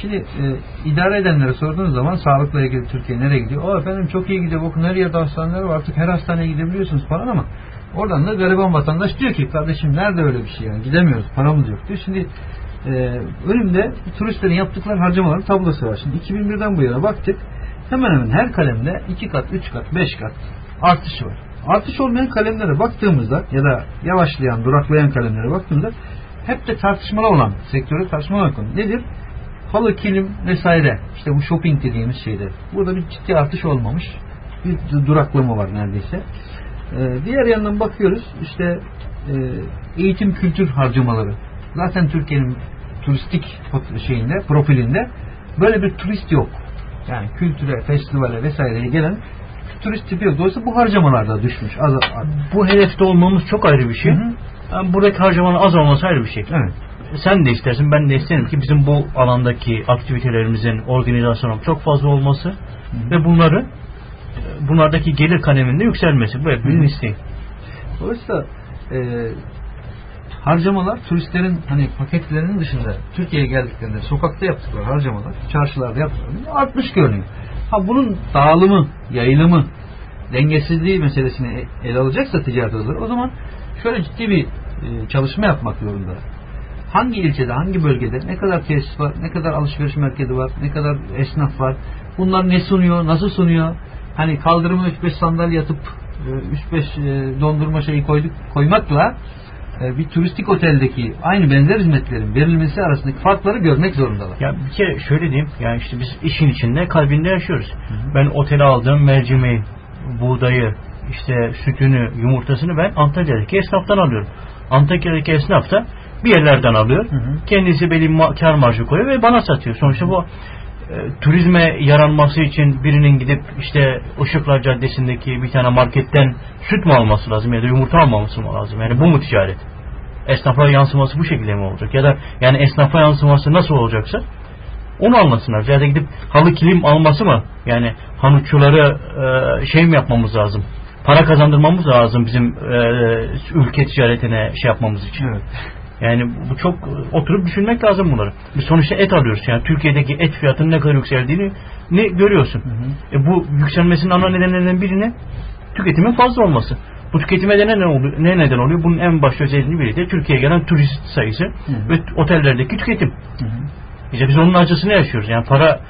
Şimdi e, idare edenlere sorduğunuz zaman sağlıkla ilgili Türkiye nereye gidiyor? O efendim çok iyi gidiyor. Bakın her yerde hastaneler var. Artık her hastaneye gidebiliyorsunuz falan ama oradan da gariban vatandaş diyor ki kardeşim nerede öyle bir şey yani gidemiyoruz paramız yok diyor. Şimdi e, önümde turistlerin yaptıkları harcamaların tablosu var. Şimdi 2001'den bu yana baktık hemen hemen her kalemde 2 kat, 3 kat, 5 kat artış var. Artış olmayan kalemlere baktığımızda ya da yavaşlayan, duraklayan kalemlere baktığımızda hep de tartışmalı olan, sektörde tartışmalı olan konu. Nedir? Halı, kilim vesaire. İşte bu shopping dediğimiz şeyde. Burada bir ciddi artış olmamış. Bir du- duraklama var neredeyse. Ee, diğer yandan bakıyoruz işte e, eğitim kültür harcamaları. Zaten Türkiye'nin turistik şeyinde, profilinde böyle bir turist yok. Yani kültüre, festivale vesaireye gelen turist tipi yok. Dolayısıyla bu harcamalarda düşmüş. Az, az. Bu hedefte olmamız çok ayrı bir şey. Hı hı. Yani buradaki harcamanın az olması ayrı bir şey. Evet. Sen de istersin ben de isterim ki bizim bu alandaki aktivitelerimizin organizasyonun çok fazla olması ve bunları bunlardaki gelir kaleminde yükselmesi. Bu hepimizin isteği. Dolayısıyla e, harcamalar turistlerin hani paketlerinin dışında Türkiye'ye geldiklerinde sokakta yaptıkları harcamalar, çarşılarda yaptıkları artmış görünüyor. Ha bunun dağılımı, yayılımı, dengesizliği meselesini ele alacaksa ticaret odaları o zaman şöyle ciddi bir e, çalışma yapmak zorunda. Hangi ilçede, hangi bölgede ne kadar tesis var, ne kadar alışveriş merkezi var, ne kadar esnaf var, bunlar ne sunuyor, nasıl sunuyor, hani kaldırıma 3-5 sandalye yatıp 3-5 dondurma şeyi koyduk, koymakla e, bir turistik oteldeki aynı benzer hizmetlerin verilmesi arasındaki farkları görmek zorundalar. Ya bir kere şöyle diyeyim. Yani işte biz işin içinde kalbinde yaşıyoruz. Ben otele aldığım mercimeği, buğdayı, işte sütünü, yumurtasını ben Antalya'daki esnaftan alıyorum. Antalya'daki esnaf da bir yerlerden alıyor. Hı hı. Kendisi belli ma- kar marjı koyuyor ve bana satıyor. Sonuçta bu turizme yaranması için birinin gidip işte Işıklar Caddesi'ndeki bir tane marketten süt mü alması lazım ya da yumurta almaması mı lazım? Yani bu mu ticaret? Esnafa yansıması bu şekilde mi olacak? Ya da yani esnafa yansıması nasıl olacaksa onu anlasınlar. Ya da gidip halı kilim alması mı? Yani hanutçuları e, şey mi yapmamız lazım? Para kazandırmamız lazım bizim e, ülke ticaretine şey yapmamız için. Evet. Yani bu çok oturup düşünmek lazım bunları. Biz sonuçta et alıyoruz. Yani Türkiye'deki et fiyatının ne kadar yükseldiğini ne görüyorsun. hı. E bu yükselmesinin ana nedenlerinden biri ne? Tüketimin fazla olması. Bu tüketime de ne, ne, oluyor, ne neden oluyor? Bunun en baş özelliği biri de Türkiye'ye gelen turist sayısı hı. ve otellerdeki tüketim. Hı hı. İşte biz onun acısını yaşıyoruz. Yani para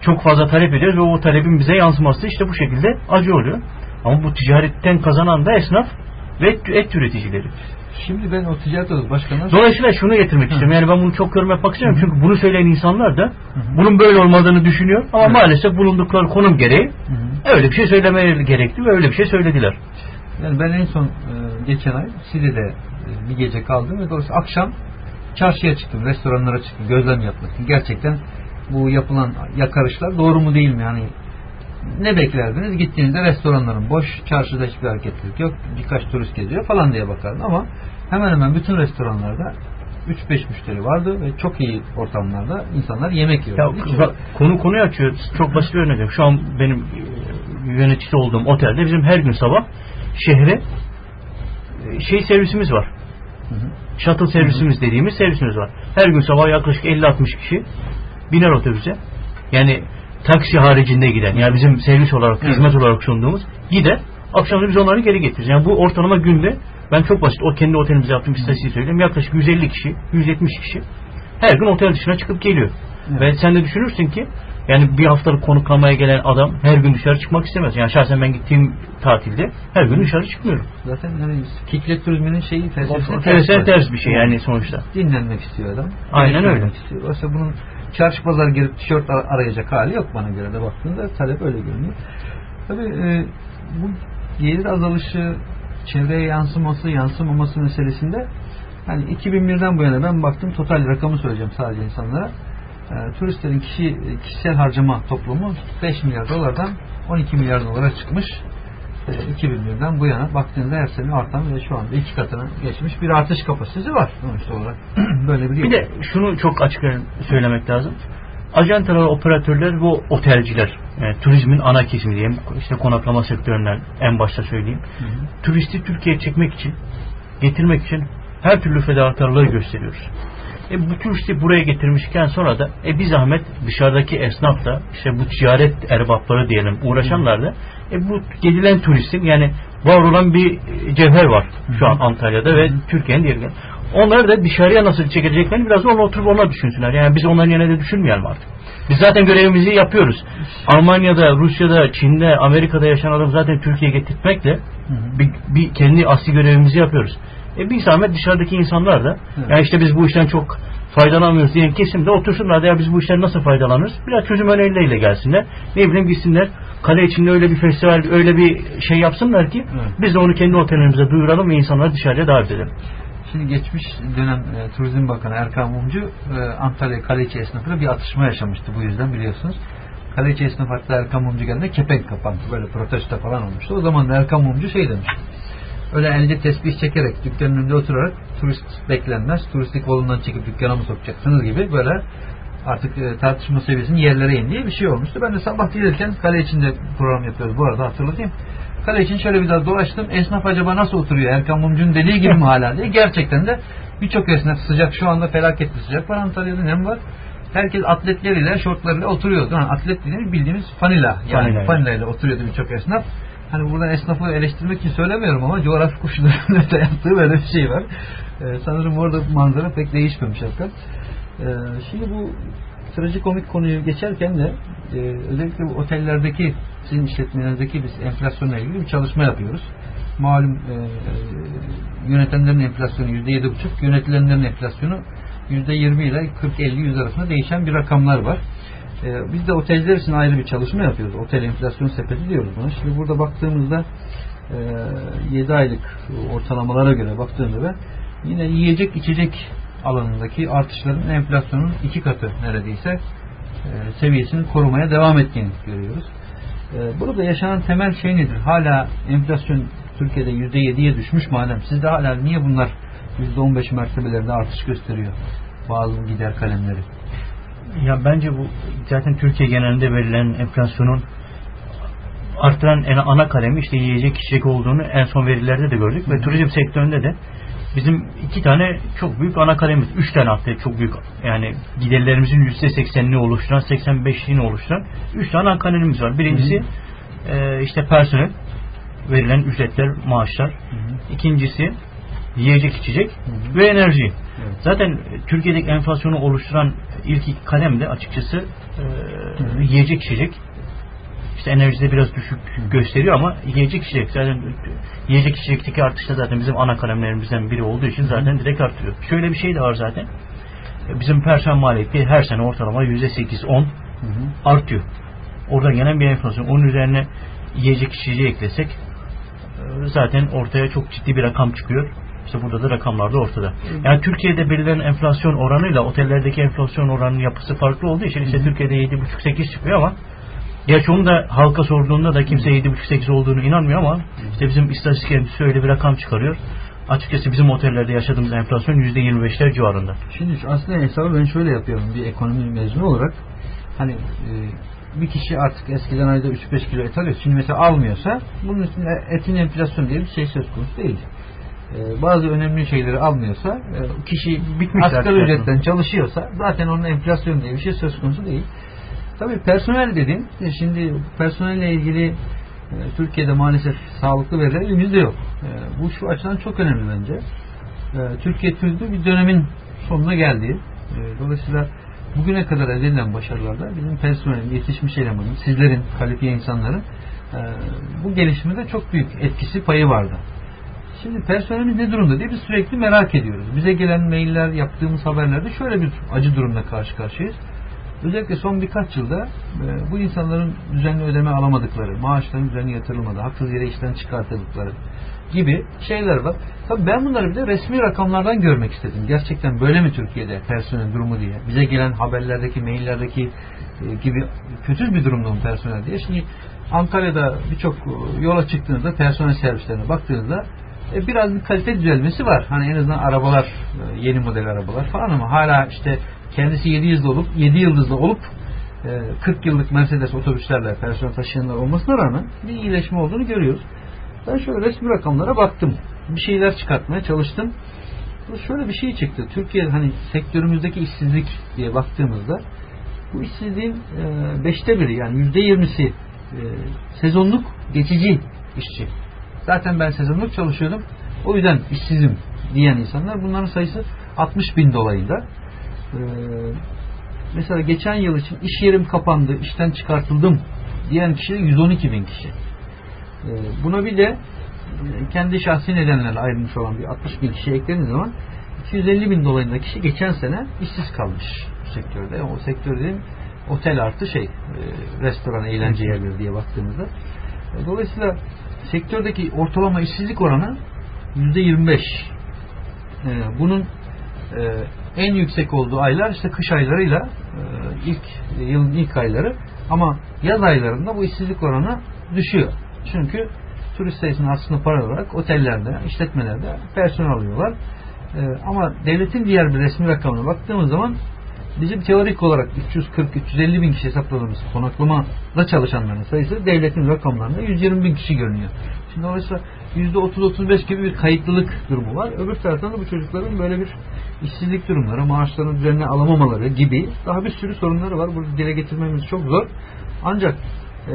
çok fazla talep ediyoruz ve o talebin bize yansıması işte bu şekilde acı oluyor. Ama bu ticaretten kazanan da esnaf ve et üreticileri. Şimdi ben o ticaret odası başkanı Dolayısıyla şunu getirmek istiyorum. Yani ben bunu çok yorum yapmak istemiyorum. Çünkü bunu söyleyen insanlar da bunun böyle olmadığını düşünüyor. Ama Evet. maalesef bulundukları konum gereği Hı hı. öyle bir şey söylemeleri gerekti ve öyle bir şey söylediler. Yani ben en son e, geçen ay Side'de e, bir gece kaldım ve dolayısıyla akşam çarşıya çıktım, restoranlara çıktım, gözlem yapmak için. Gerçekten bu yapılan yakarışlar doğru mu değil mi? Yani ne beklerdiniz? Gittiğinizde restoranların boş, çarşıda hiçbir hareketlilik yok, birkaç turist geziyor falan diye bakardım ama hemen hemen bütün restoranlarda 3-5 müşteri vardı ve çok iyi ortamlarda insanlar yemek Ya, yiyordu. Hiç- bak, konu konuyu açıyor. Çok basit bir örnek. Şu an benim e, yöneticisi olduğum otelde bizim her gün sabah şehre e, şey servisimiz var. Hı hı. Shuttle servisimiz dediğimiz servisimiz var. Her gün sabah yaklaşık 50-60 kişi biner otobüse. Yani taksi haricinde giden yani bizim servis olarak, Evet. hizmet olarak sunduğumuz gider. Akşam da biz onları geri getiririz. Yani bu ortalama günde ben çok basit o kendi otelimizde yaptığım istatistiği söyleyeyim. Yaklaşık 150 kişi, 170 kişi her gün otel dışına çıkıp geliyor. Evet. Ve sen de düşünürsün ki yani bir haftalık konuklamaya gelen adam her gün dışarı çıkmak istemez. Yani şahsen ben gittiğim tatilde her gün dışarı çıkmıyorum. Zaten yani kiklet turizminin şeyi felsefesine Tersine var. ters bir şey yani sonuçta. dinlenmek istiyor adam. Aynen öyle. Istiyor. Oysa bunun çarşı pazar girip tişört ar- arayacak hali yok bana göre de baktığında talep öyle görünüyor. Tabii e, bu gelir azalışı, çevreye yansıması, yansımaması meselesinde hani 2001'den bu yana ben baktım total rakamı söyleyeceğim sadece insanlara. E, turistlerin kişi kişisel harcama toplumu 5 milyar dolardan 12 milyar dolara çıkmış. E, 2001'den bu yana baktığınızda her sene artan ve şu anda iki katına geçmiş bir artış kapasitesi var sonuçta olarak. Böyle bir Bir de şunu çok açık söylemek lazım. Ajantalar, operatörler ve otelciler, yani turizmin ana kesimi diyeyim, işte konaklama sektöründen en başta söyleyeyim. Turisti Türkiye'ye çekmek için, getirmek için her türlü fedakarlığı gösteriyoruz. E bu turisti buraya getirmişken sonra da e bir zahmet dışarıdaki esnaf da işte bu ticaret erbapları diyelim uğraşanlar da e bu gelilen turistin yani var olan bir cevher var şu an Antalya'da ve Türkiye'nin diğer. Onları da dışarıya nasıl çekeceklerini biraz onu oturup ona düşünsünler. Yani biz onların yerine de düşünmeyelim artık. Biz zaten görevimizi yapıyoruz. Almanya'da, Rusya'da, Çin'de, Amerika'da yaşayan adam zaten Türkiye'ye getirtmekle bir, bir kendi asli görevimizi yapıyoruz. E bir zahmet dışarıdaki insanlar da Evet. ya işte biz bu işten çok faydalanmıyoruz diyen kesim de otursunlar da ya biz bu işten nasıl faydalanırız? Biraz çözüm öneriyle gelsinler. Ne bileyim gitsinler kale içinde öyle bir festival, öyle bir şey yapsınlar ki Evet. biz de onu kendi otellerimize duyuralım ve insanları dışarıya davet edelim. Şimdi geçmiş dönem e, Turizm Bakanı Erkan Mumcu e, Antalya Kaleiçi esnafıyla bir atışma yaşamıştı bu yüzden biliyorsunuz. Kaleiçi esnaf hatta Erkan Mumcu geldiğinde kepenk kapandı. Böyle protesto falan olmuştu. O zaman da Erkan Mumcu şey demiş. Öyle elde tesbih çekerek dükkanın önünde oturarak turist beklenmez. Turisti kolundan çekip dükkana mı sokacaksınız gibi böyle artık e, tartışma seviyesinin yerlere indiği bir şey olmuştu. Ben de sabah gelirken kale içinde program yapıyoruz bu arada hatırlatayım. Kale için şöyle bir daha dolaştım. Esnaf acaba nasıl oturuyor? Erkan Mumcu'nun dediği gibi mi hala diye. Gerçekten de birçok esnaf sıcak. Şu anda felaket bir sıcak var. Antalya'da nem var. Herkes atletleriyle, şortlarıyla oturuyordu. Ha, atlet dediğimiz bildiğimiz fanila. Yani Fanila. fanila ile oturuyordu birçok esnaf. Hani buradan esnafı eleştirmek için söylemiyorum ama coğrafi koşullarında da yaptığı böyle bir şey var. Ee, sanırım orada manzara pek değişmemiş hakikaten. Ee, şimdi bu trajikomik konuyu geçerken de e, özellikle bu otellerdeki sizin işletmelerinizdeki biz enflasyonla ilgili bir çalışma yapıyoruz. Malum e, yönetenlerin enflasyonu yüzde yedi buçuk, yönetilenlerin enflasyonu yüzde yirmi ile 40-50 yüz arasında değişen bir rakamlar var. E, biz de otelciler için ayrı bir çalışma yapıyoruz. Otel enflasyon sepeti diyoruz buna. Şimdi burada baktığımızda e, 7 aylık ortalamalara göre baktığımda ben yine yiyecek içecek alanındaki artışların enflasyonun iki katı neredeyse e, seviyesini korumaya devam ettiğini görüyoruz. E, burada yaşanan temel şey nedir? Hala enflasyon Türkiye'de %7'ye düşmüş madem sizde hala niye bunlar %15 mertebelerinde artış gösteriyor bazı gider kalemleri? Ya bence bu zaten Türkiye genelinde verilen enflasyonun artıran en ana kalemi işte yiyecek içecek olduğunu en son verilerde de gördük ve turizm sektöründe de bizim iki tane çok büyük ana kalemimiz, üç tane hatta çok büyük yani giderlerimizin yüzde seksenini oluşturan, 85'ini oluşturan üç tane ana kalemimiz var. Birincisi e, işte personel verilen ücretler, maaşlar. İkincisi yiyecek içecek ve enerji. Evet. Zaten Türkiye'deki enflasyonu oluşturan ilk iki kalem de açıkçası e, yiyecek içecek. İşte enerjide biraz düşük gösteriyor ama yiyecek içecek zaten yiyecek içecekteki artış da zaten bizim ana kalemlerimizden biri olduğu için zaten direkt artıyor. Şöyle bir şey de var zaten. Bizim personel maliyeti her sene ortalama %8-10 artıyor. Orada gelen bir enflasyon. Onun üzerine yiyecek içeceği eklesek e, zaten ortaya çok ciddi bir rakam çıkıyor. İşte burada da rakamlar da ortada. Yani Türkiye'de belirlenen enflasyon oranıyla otellerdeki enflasyon oranının yapısı farklı olduğu için işte Türkiye'de 7,5-8 çıkıyor ama Gerçi onu da halka sorduğunda da kimse 7,5-8 olduğunu inanmıyor ama işte bizim istatistik endüstrisi öyle bir rakam çıkarıyor. Açıkçası bizim otellerde yaşadığımız enflasyon %25'ler civarında. Şimdi şu- aslında hesabı ben şöyle yapıyorum bir ekonomi mezunu olarak. Hani e, bir kişi artık eskiden ayda 3-5 kilo et alıyor. Şimdi mesela almıyorsa bunun için etin enflasyon diye bir şey söz konusu değil. E, bazı önemli şeyleri almıyorsa e, kişi Bitmiş asgari ücretten çalışıyorsa zaten onun enflasyon diye bir şey söz konusu değil. Tabii personel dedin. e, Şimdi personelle ilgili e, Türkiye'de maalesef sağlıklı veriler elimizde yok. E, bu şu açıdan çok önemli bence. Türkiye turizmi bir dönemin sonuna geldi. Dolayısıyla bugüne kadar elde edilen başarılarda bizim personelin, yetişmiş elemanın, sizlerin, kalifiye insanların bu gelişimde çok büyük etkisi payı vardı. Şimdi personelimiz ne durumda diye biz sürekli merak ediyoruz. Bize gelen mailler, yaptığımız haberlerde şöyle bir acı durumla karşı karşıyayız. Özellikle son birkaç yılda e, bu insanların düzenli ödeme alamadıkları, maaşların düzenli yatırılmadı, haksız yere işten çıkartıldıkları gibi şeyler var. Tabii ben bunları bir de resmi rakamlardan görmek istedim. Gerçekten böyle mi Türkiye'de personel durumu diye. Bize gelen haberlerdeki, maillerdeki e, gibi kötü bir durumda mı personel diye. Şimdi Antalya'da birçok e, yola çıktığınızda personel servislerine baktığınızda e, biraz bir kalite düzelmesi var. Hani en azından arabalar, e, yeni model arabalar falan ama hala işte kendisi 7 yıldızlı olup 7 yıldızlı olup e, 40 yıllık Mercedes otobüslerle personel taşıyanlar olmasına rağmen bir iyileşme olduğunu görüyoruz. Ben şöyle resmi rakamlara baktım. Bir şeyler çıkartmaya çalıştım. Şöyle bir şey çıktı. Türkiye hani sektörümüzdeki işsizlik diye baktığımızda bu işsizliğin e, beşte biri yani yüzde yirmisi e, sezonluk geçici işçi. Zaten ben sezonluk çalışıyordum. O yüzden işsizim diyen insanlar bunların sayısı 60 bin dolayında. Ee, mesela geçen yıl için iş yerim kapandı, işten çıkartıldım diyen kişi de 112 bin kişi. Ee, buna bir de e, kendi şahsi nedenlerle ayrılmış olan bir 60 bin kişi eklediğiniz zaman 250 bin dolayında kişi geçen sene işsiz kalmış bu sektörde. O sektör dediğim otel artı şey e, restoran, eğlence yerleri diye baktığımızda. E, Dolayısıyla sektördeki ortalama işsizlik oranı %25. E, bunun e, en yüksek olduğu aylar işte kış aylarıyla e, ilk yılın ilk ayları ama yaz aylarında bu işsizlik oranı düşüyor. Çünkü turist sayısının aslında para olarak otellerde, işletmelerde personel alıyorlar. E, ama devletin diğer bir resmi rakamına baktığımız zaman bizim teorik olarak 340-350 bin kişi hesapladığımız konaklamada çalışanların sayısı devletin rakamlarında 120 bin kişi görünüyor. Şimdi dolayısıyla %30-35 gibi bir kayıtlılık durumu var. Öbür taraftan da bu çocukların böyle bir işsizlik durumları, maaşlarını düzenli alamamaları gibi daha bir sürü sorunları var. Burada dile getirmemiz çok zor. Ancak e,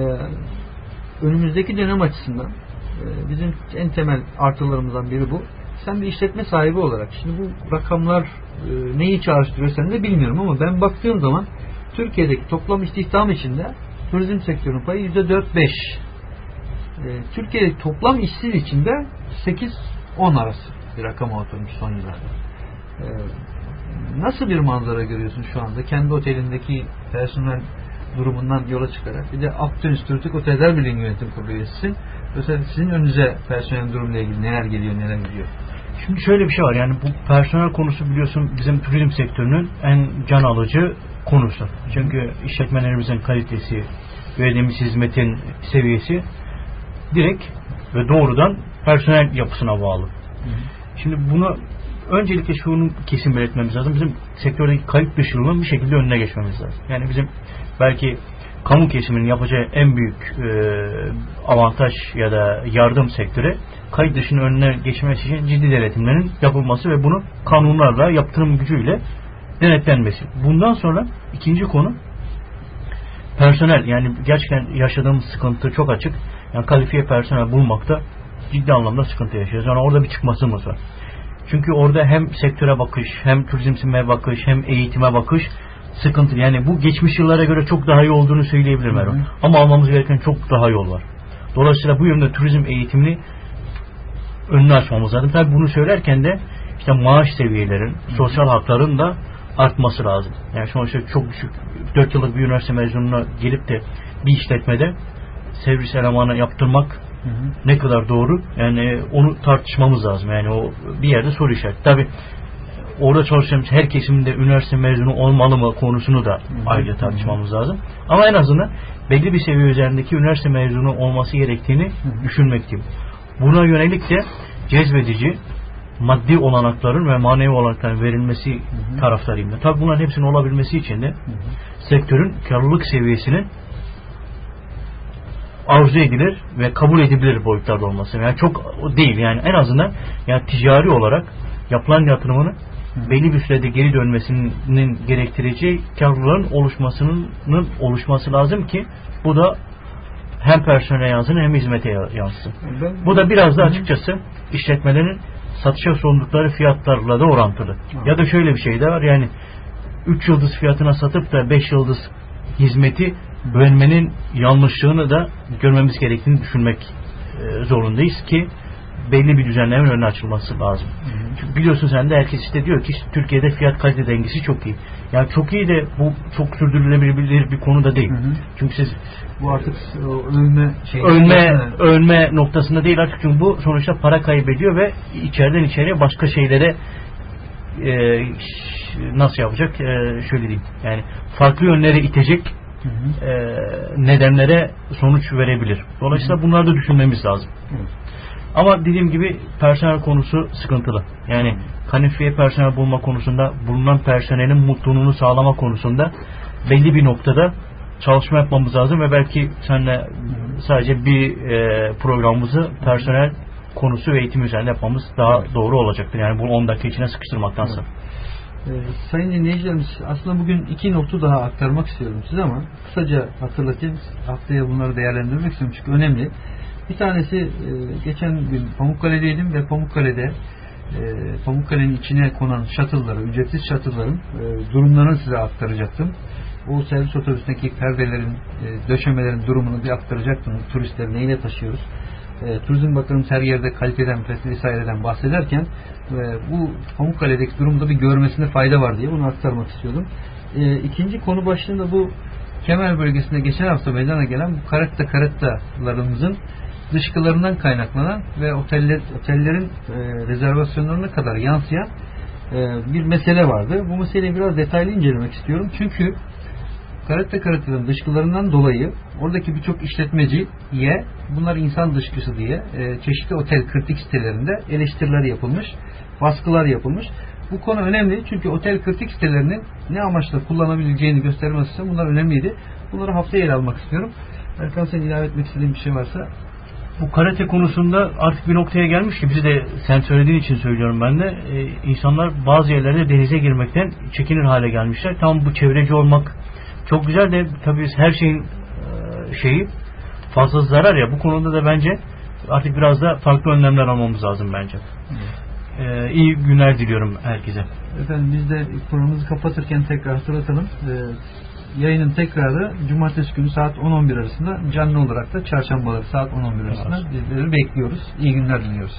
önümüzdeki dönem açısından e, bizim en temel artılarımızdan biri bu. Sen bir işletme sahibi olarak şimdi bu rakamlar e, neyi çağrıştırıyor sen de bilmiyorum ama ben baktığım zaman Türkiye'deki toplam istihdam içinde turizm sektörünün payı %4-5. E, Türkiye'deki toplam işsiz içinde 8-10 arası bir rakama oturmuş son yıllarda. E, nasıl bir manzara görüyorsun şu anda? Kendi otelindeki personel durumundan yola çıkarak. Bir de Akdeniz Turistik Oteller Birliği Yönetim Kurulu üyesisin. Özellikle sizin önünüze personel durumuyla ilgili neler geliyor neler gidiyor? Şimdi şöyle bir şey var yani bu personel konusu biliyorsun bizim turizm sektörünün en can alıcı konusu. Çünkü işletmelerimizin kalitesi, verdiğimiz hizmetin seviyesi direkt ve doğrudan personel yapısına bağlı. Şimdi bunu öncelikle şunu kesin belirtmemiz lazım. Bizim sektördeki kayıt dışılığının bir şekilde önüne geçmemiz lazım. Yani bizim belki kamu kesiminin yapacağı en büyük e, avantaj ya da yardım sektörü kayıt dışının önüne geçmesi için ciddi denetimlerin yapılması ve bunu kanunlarla yaptırım gücüyle denetlenmesi. Bundan sonra ikinci konu personel yani gerçekten yaşadığımız sıkıntı çok açık. Yani kalifiye personel bulmakta ciddi anlamda sıkıntı yaşıyoruz. Yani orada bir çıkmasımız var. Çünkü orada hem sektöre bakış, hem turizme bakış, hem eğitime bakış sıkıntı. Yani bu geçmiş yıllara göre çok daha iyi olduğunu söyleyebilirim Erol. Ama almamız gereken çok daha yol var. Dolayısıyla bu yönde turizm eğitimini önünü açmamız lazım. Tabii bunu söylerken de işte maaş seviyelerin, sosyal hakların da artması lazım. Yani sonuçta çok düşük 4 yıllık bir üniversite mezununa gelip de bir işletmede servis elemanı yaptırmak ne kadar doğru? Yani onu tartışmamız lazım. Yani o bir yerde soru işareti. Tabi orada çalışan her kesimde üniversite mezunu olmalı mı konusunu da ayrıca tartışmamız lazım. Ama en azından belli bir seviye üzerindeki üniversite mezunu olması gerektiğini düşünmekteyim. Buna yönelik de cezbedici maddi olanakların ve manevi olanakların verilmesi taraftarıyım. ben. Tabi bunların hepsinin olabilmesi için de sektörün karlılık seviyesinin arzu edilir ve kabul edilir boyutlarda olması. Yani çok değil yani en azından yani ticari olarak yapılan yatırımının belli bir sürede geri dönmesinin gerektireceği karlılığın oluşmasının oluşması lazım ki bu da hem personele yansın hem hizmete yansın. Ben- Bu da biraz da açıkçası işletmelerin satışa sundukları fiyatlarla da orantılı. Ya da şöyle bir şey de var yani 3 yıldız fiyatına satıp da 5 yıldız hizmeti vermenin yanlışlığını da görmemiz gerektiğini düşünmek e, zorundayız ki belli bir düzenlemenin önüne açılması lazım. Çünkü biliyorsun sen de herkes işte diyor ki Türkiye'de fiyat kalite dengesi çok iyi. Yani çok iyi de bu çok sürdürülebilir bir konu da değil. Hı hı. Çünkü siz Bu artık ölme şey. ölme ölme noktasında değil artık çünkü bu sonuçta para kaybediyor ve içeriden içeriye başka şeylere e, nasıl yapacak e, şöyle diyeyim yani farklı yönlere itecek Hı hı. e, nedenlere sonuç verebilir. Dolayısıyla bunları da düşünmemiz lazım. Evet. Ama dediğim gibi personel konusu sıkıntılı. Yani kalifiye personel bulma konusunda bulunan personelin mutluluğunu sağlama konusunda belli bir noktada çalışma yapmamız lazım ve belki seninle sadece bir e, programımızı personel konusu ve eğitim üzerinde yapmamız daha doğru olacaktır. Yani bunu 10 dakika içine sıkıştırmaktansa. Ee, sayın dinleyicilerimiz aslında bugün iki nokta daha aktarmak istiyorum size ama kısaca hatırlatayım. Haftaya bunları değerlendirmek istiyorum çünkü önemli. Bir tanesi e, geçen gün Pamukkale'deydim ve Pamukkale'de e, Pamukkale'nin içine konan shuttle'ları, ücretsiz shuttle'ların e, durumlarını size aktaracaktım. O servis otobüsündeki perdelerin, döşemelerin durumunu bir aktaracaktım. Turistleri neyle taşıyoruz? Turizm Bakanımız her yerde kaliteden vesaireden bahsederken bu Pamukkale'deki durumda bir görmesinde fayda var diye bunu aktarmak istiyordum. E, ikinci konu başlığında bu Kemer bölgesinde geçen hafta meydana gelen bu karatta karattalarımızın dışkılarından kaynaklanan ve oteller, otellerin e, rezervasyonlarına kadar yansıyan e, bir mesele vardı. Bu meseleyi biraz detaylı incelemek istiyorum. Çünkü Karatta Karatta'nın dışkılarından dolayı oradaki birçok işletmeciye bunlar insan dışkısı diye e, çeşitli otel kritik sitelerinde eleştiriler yapılmış, baskılar yapılmış. Bu konu önemli çünkü otel kritik sitelerinin ne amaçla kullanabileceğini göstermesi için bunlar önemliydi. Bunları haftaya ele almak istiyorum. Erkan sen ilave etmek istediğin bir şey varsa Bu karate konusunda artık bir noktaya gelmiş ki bizi de sen söylediğin için söylüyorum ben de e, insanlar bazı yerlerde denize girmekten çekinir hale gelmişler. Tam bu çevreci olmak çok güzel de tabii her şeyin e, şeyi fazla zarar ya bu konuda da bence artık biraz da farklı önlemler almamız lazım bence. E, iyi günler diliyorum herkese. Efendim biz de programımızı kapatırken tekrar hatırlatalım. Ee, yayının tekrarı cumartesi günü saat 10-11 arasında canlı olarak da çarşambaları saat 10-11 arasında bizleri bekliyoruz. İyi günler diliyoruz.